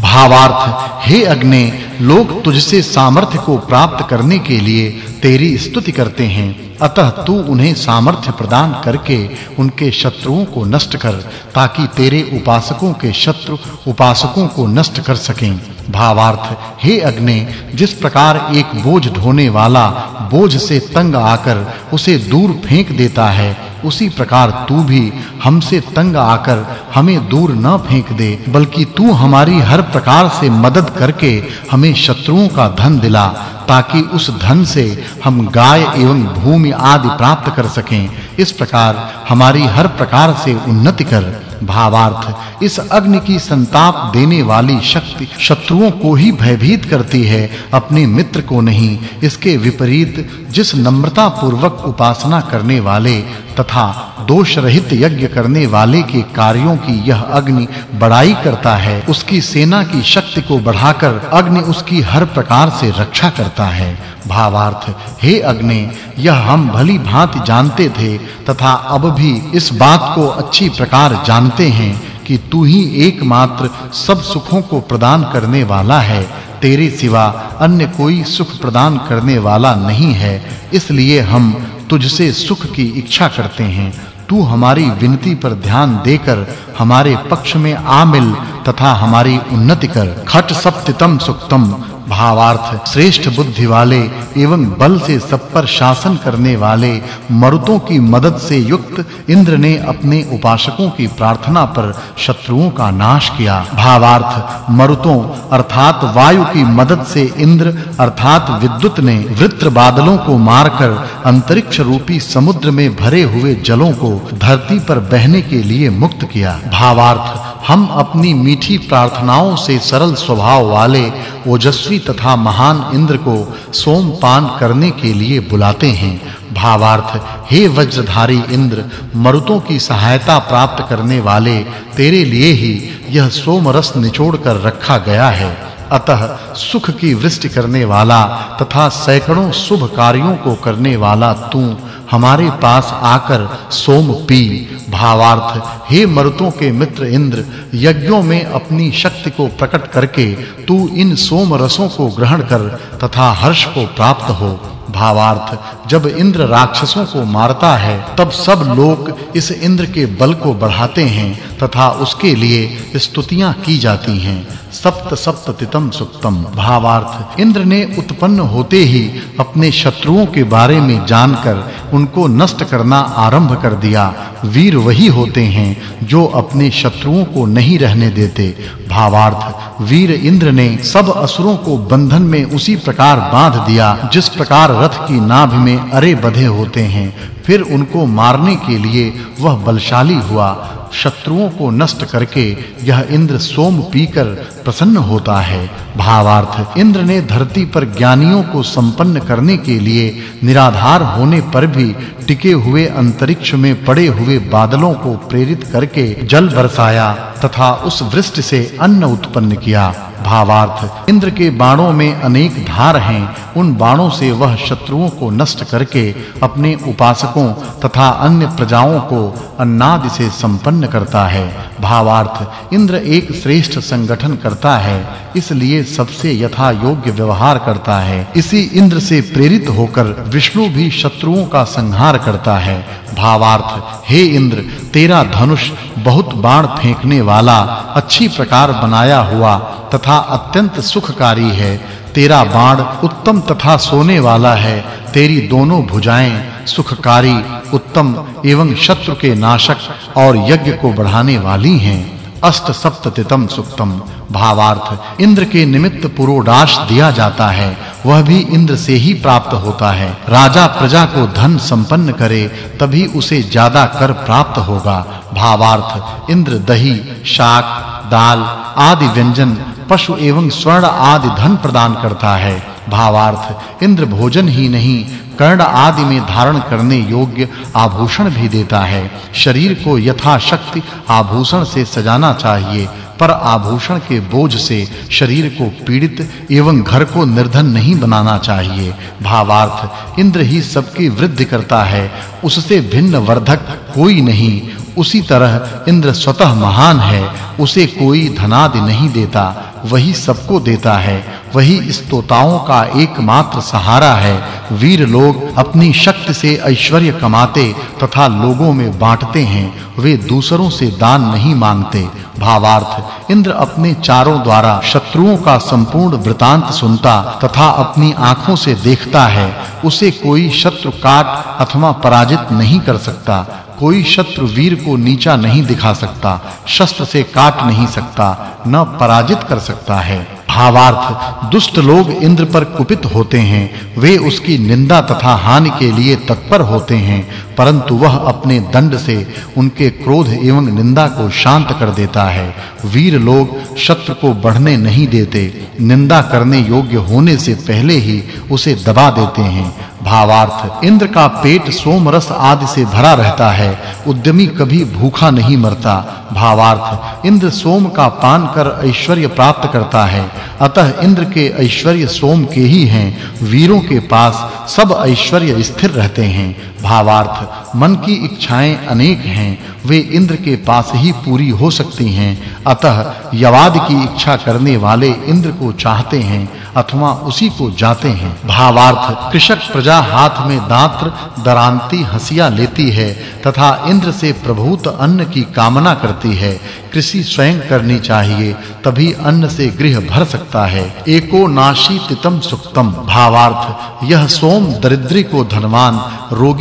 भावार्थ, हे अग्नि, लोग तुझसे सामर्थ्य को प्राप्त करने के लिए तेरी स्तुति करते हैं। अतः तू उन्हें सामर्थ्य प्रदान करके उनके शत्रुओं को नष्ट कर, ताकि तेरे उपासकों के शत्रु उपासकों को नष्ट कर सकें। भावार्थ, हे अग्नि, जिस प्रकार एक बोझ ढोने वाला बोझ से तंग आकर उसे दूर फेंक देता है उसी प्रकार तू भी हमसे तंग आकर हमें दूर न फेंक दे, बल्कि तू हमारी हर प्रकार से मदद करके हमें शत्रुओं का धन दिला, ताकि उस धन से हम गाय एवं भूमि आदि प्राप्त कर सकें। इस प्रकार हमारी हर प्रकार से उन्नति कर भावार्थ, इस अग्नि की संताप देने वाली शक्ति शत्रुओं को ही भयभीत करती है, अपने मित्र को नहीं, इसके विपरीत जिस नम्रता पूर्वक उपासना करने वाले तथा दोष रहित यज्ञ करने वाले के कार्यों की यह अग्नि बड़ाई करता है, उसकी सेना की शक्ति को बढ़ाकर अग्नि उसकी हर प्रकार से रक्षा करता है। भावार्थ, हे अग्नि, यह हम भली भांति जानते थे तथा अब भी इस बात को अच्छी प्रकार जानते हैं कि तू ही एकमात्र सब सुखों को प्रदान करने वाला है। तेरे सिवा अन्य कोई सुख प्रदान करने वाला नहीं है। इसलिए हम तुझसे सुख की इच्छा करते हैं। तू हमारी विनती पर ध्यान देकर हमारे पक्ष में आ मिल तथा हमारी उन्नति कर। खट सप्तम सुक्तम भावार्थ, श्रेष्ठ बुद्धि वाले एवं बल से सब पर शासन करने वाले मरुतों की मदद से युक्त इंद्र ने अपने उपासकों की प्रार्थना पर शत्रुओं का नाश किया। भावार्थ, मरुतों, अर्थात वायु की मदद से इंद्र, अर्थात विद्युत ने वृत्र बादलों को मारकर अंतरिक्ष रूपी समुद्र में भरे हुए जलों को धरती पर बहने के लिए मुक्त किया। भावार्थ हम अपनी मीठी प्रार्थनाओं से सरल स्वभाव वाले ओजस्वी तथा महान इंद्र को सोमपान करने के लिए बुलाते हैं। भावार्थ, हे वज्रधारी इंद्र, मरुतों की सहायता प्राप्त करने वाले तेरे लिए ही यह सोम रस निचोड़ कर रखा गया है। अतः सुख की वृष्टि करने वाला तथा सैकड़ों शुभ कार्यों को करने वाला तू हमारे पास आकर सोम पी, भावार्थ, हे मरुतों के मित्र इंद्र, यज्ञों में अपनी शक्ति को प्रकट करके तू इन सोम रसों को ग्रहण कर तथा हर्ष को प्राप्त हो। भावार्थ, जब इंद्र राक्षसों को मारता है, तब सब लोग इस इंद्र के बल को बढ़ाते हैं तथा उसके लिए स्तुतियाँ की जाती हैं। सप्त सप्ततितम सुक्तम। भावार्थ, इंद्र ने उत्पन्न होते ही अपने शत्रुओं के बारे में जानकर उनको नष्ट करना आरंभ कर दिया। वीर वही होते हैं जो अपने शत्रुओं को नहीं रहने देते। भावार्थ, वीर इंद्र ने सब असुरों को बंधन में उसी प्रकार बाँध दिया, जिस प्रकार रथ की नाभ में अरे बधे होते हैं, फिर उनको मारने के लिए वह बलशाली हुआ। शत्रुओं को नष्ट करके यह इंद्र सोम पीकर प्रसन्न होता है। भावार्थ, इंद्र ने धरती पर ज्ञानियों को संपन्न करने के लिए निराधार होने पर भी टिके हुए अंतरिक्ष में पड़े हुए बादलों को प्रेरित करके जल बरसाया तथा उस वृष्टि से अन्न उत्पन्न किया। भावार्थ, इंद्र के बाणों में अनेक धार हैं। उन बाणों से वह शत्रुओं को नष्ट करके अपने उपासकों तथा अन्य प्रजाओं को अन्नादि से संपन्न करता है। भावार्थ इंद्र एक श्रेष्ठ संगठन करता है, इसलिए सबसे यथा योग्य व्यवहार करता है। इसी इंद्र से प्रेरित होकर विष्णु भी शत्रुओं का संहार करता है। भावार्थ, हे इंद्र, तेरा धनुष बहुत बाण फेंकने वाला, अच्छी प्रकार बनाया हुआ तथा अत्यंत सुखकारी है। तेरा बाण उत्तम तथा सोने वाला है। तेरी दोनों भुजाएँ सुखकारी, उत्तम एवं शत्रु के नाशक और यज्ञ को बढ़ाने वाली हैं। अष्ट सप्ततितम सुक्तम। भावार्थ, इंद्र के निमित्त पुरोडाश दिया जाता है। वह भी इंद्र से ही प्राप्त होता है। राजा प्रजा को धन संपन्न करे, तभी उसे ज़्यादा कर प्राप्त होगा। भावार्थ, इंद्र, दही, शाक, दाल आदि व्यंजन पशु एवं स्वर्ण आदि धन प्रदान करता है। भावार्थ, इंद्र भोजन ही नहीं, कर्ण आदि में धारण करने योग्य आभूषण भी देता है। शरीर को यथाशक्ति आभूषण से सजाना चाहिए, पर आभूषण के बोझ से शरीर को पीड़ित एवं घर को निर्धन नहीं बनाना चाहिए। भावार्थ, इंद्र ही सबकी वृद्धि करता है, उससे भिन्न वर्धक कोई नहीं उसी तरह इंद्र स्वतः महान है, उसे कोई धनादि नहीं देता, वही सबको देता है, वही स्तोताओं का एकमात्र सहारा है। वीर लोग अपनी शक्ति से ऐश्वर्य कमाते तथा लोगों में बांटते हैं, वे दूसरों से दान नहीं मांगते। भावार्थ, इंद्र अपने चारों द्वारा शत्रुओं का संपूर्ण वृतांत सुनता तथा अपनी आँखों से देखता है, उसे कोई शत्रु काट अथवा पराजित नहीं कर सकता। कोई शत्रु वीर को नीचा नहीं दिखा सकता, शस्त्र से काट नहीं सकता, न पराजित कर सकता है। भावार्थ, दुष्ट लोग इंद्र पर कुपित होते हैं, वे उसकी निंदा तथा हानि के लिए तत्पर होते हैं, परंतु वह अपने दंड से उनके क्रोध एवं निंदा को शांत कर देता है। वीर लोग शत्रु को बढ़ने नहीं देते, निंदा करने योग्य होने से पहले ही उसे दबा देते हैं। भावार्थ। इंद्र का पेट सोम रस आदि से भरा रहता है। उद्यमी कभी भूखा नहीं मरता। भावार्थ, इंद्र सोम का पान कर ऐश्वर्य प्राप्त करता है। अतः इंद्र के ऐश्वर्य सोम के ही हैं। वीरों के पास सब ऐश्वर्य स्थिर रहते हैं। भावार्थ, मन की इच्छाएँ अनेक हैं, वे इंद्र के पास ही पूरी हो सकती हैं। अतः यवाद की इच्छा करने वाले इंद्र को चाहते हैं, अथवा उसी को जाते हैं। भावार्थ, कृषक प्रजा हाथ में दात्र दरांती हसिया लेती है, तथा इंद्र से प्रभूत अन्न की कामना करती है। कृषि स्वयं करनी चाहिए, तभी अन्न से गृह भर सकता है। एको नाशी तितम सुक्तम। भावार्थ, यह सोम दरिद्री को धनवान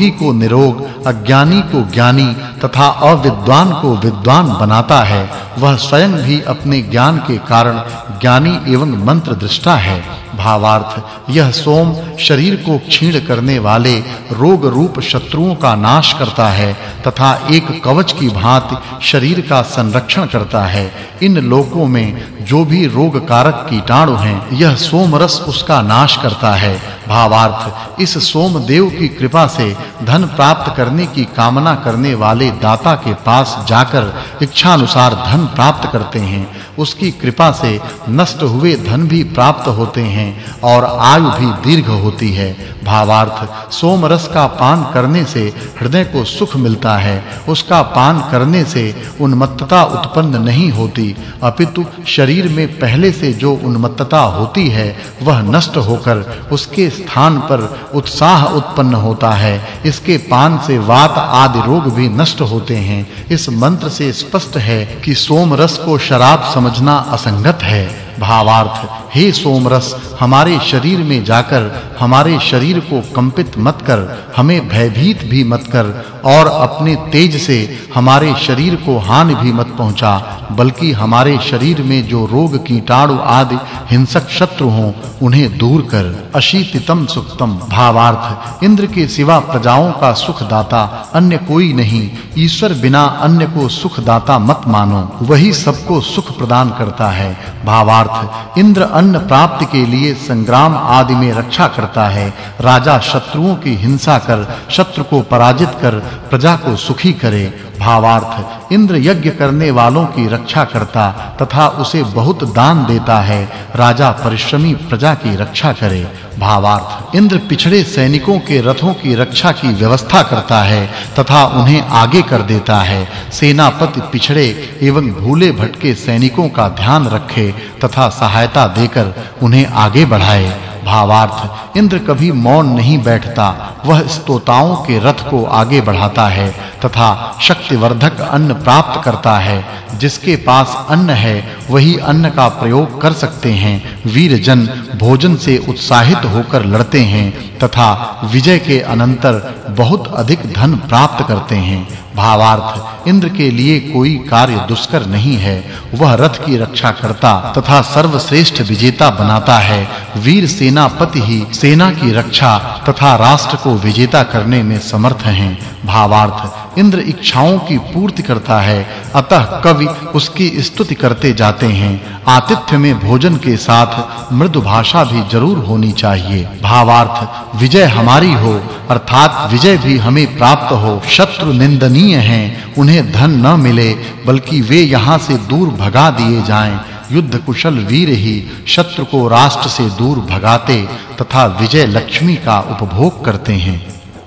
रोगी को निरोग, अज्ञानी को ज्ञानी तथा अविद्वान को विद्वान बनाता है। वह स्वयं भी अपने ज्ञान के कारण ज्ञानी एवं मंत्र दृष्टा है। भावार्थ, यह सोम शरीर को क्षीण करने वाले रोग रूप शत्रुओं का नाश करता है तथा एक कवच की भांति शरीर का संरक्षण करता है। इन लोकों में जो भी रोग कारक कीटाणु हैं, यह सोम रस उसका नाश करता है। भावार्थ, इस सोम देव की कृपा से धन प्राप्त करने की कामना करने वाले दाता के पास जाकर इच्छा अनुसार धन प्राप्त करते हैं। उसकी कृपा से नष्ट हुए धन भी प्राप्त होते हैं और आयु भी दीर्घ होती है। भावार्थ सोम रस का पान करने से हृदय को सुख मिलता है। उसका पान करने से उन्मत्तता उत्पन्न नहीं होती। अपितु शरीर में पहले से जो उन्मत्तता होती है, वह नष्ट होकर उसके स्थान पर उत्साह उत्पन्न होता है। इसके पान से वात आदि रोग भी नष्ट होते हैं। इस मंत्र से स्पष्ट है कि सोम रस को शराब समझना असंगत है। भावार्थ, हे सोमरस, हमारे शरीर में जाकर, हमारे शरीर को कंपित मत कर, हमें भयभीत भी मत कर और अपने तेज से हमारे शरीर को हानि भी मत पहुँचा, बल्कि हमारे शरीर में जो रोग, कीटाणु आदि हिंसक शत्रु हों, उन्हें दूर कर। अशीतितम सुक्तम भावार्थ। इंद्र के सिवा प्रजाओं का सुख दाता अन्य कोई नहीं। ईश्वर बिना अन्य को सुख दाता मत मानो। वही सबको सुख प्रदान करता है। भावार्थ। इंद्र अन्न प्राप्ति के लिए संग्राम आदि में रक्षा करता है। राजा शत्रुओं की हिंसा कर, शत्रु को पराजित कर प्रजा को सुखी करे, भावार्थ इंद्र यज्ञ करने वालों की रक्षा करता तथा उसे बहुत दान देता है, राजा परिश्रमी प्रजा की रक्षा करे, भावार्थ, इंद्र पिछड़े सैनिकों के रथों की रक्षा की व्यवस्था करता है तथा उन्हें आगे कर देता है, सेनापति पिछड़े एवं भूले भटके सैनिकों का ध्यान रखे तथा सहायता देकर उन्हें आगे बढ़ाए। भावार्थ। इंद्र कभी मौन नहीं बैठता, वह स्तोताओं के रथ को आगे बढ़ाता है, तथा शक्तिवर्धक अन्न प्राप्त करता है। जिसके पास अन्न है, वही अन्न का प्रयोग कर सकते हैं। वीर जन भोजन से उत्साहित होकर लड़ते हैं, तथा विजय के अनंतर बहुत अधिक धन प्राप्त करते हैं। भावार्थ, इंद्र के लिए कोई कार्य दुष्कर नहीं है। वह रथ की रक्षा करता तथा सर्वश्रेष्ठ विजेता बनाता है। वीर सेनापति ही सेना की रक्षा तथा राष्ट्र को विजेता करने में समर्थ हैं। भावार्थ, इंद्र इच्छाओं की पूर्ति करता है। अतः कवि उसकी स्तुति करते जाते हैं। आतिथ्य में भोजन के साथ मृदु भाषा भी ज़रूर होनी चाहिए। भावार्थ, विजय हमारी हो, अर्थात विजय भी हमें प्राप्त हो। शत्रु निंदनीय हैं, उन्हें धन न मिले, बल्कि वे यहाँ से दूर भगा दिए जाएँ। युद्ध कुशल वीर ही शत्रु को राष्ट्र से दूर भगाते, तथा विजय लक्ष्मी का उपभोग करते हैं।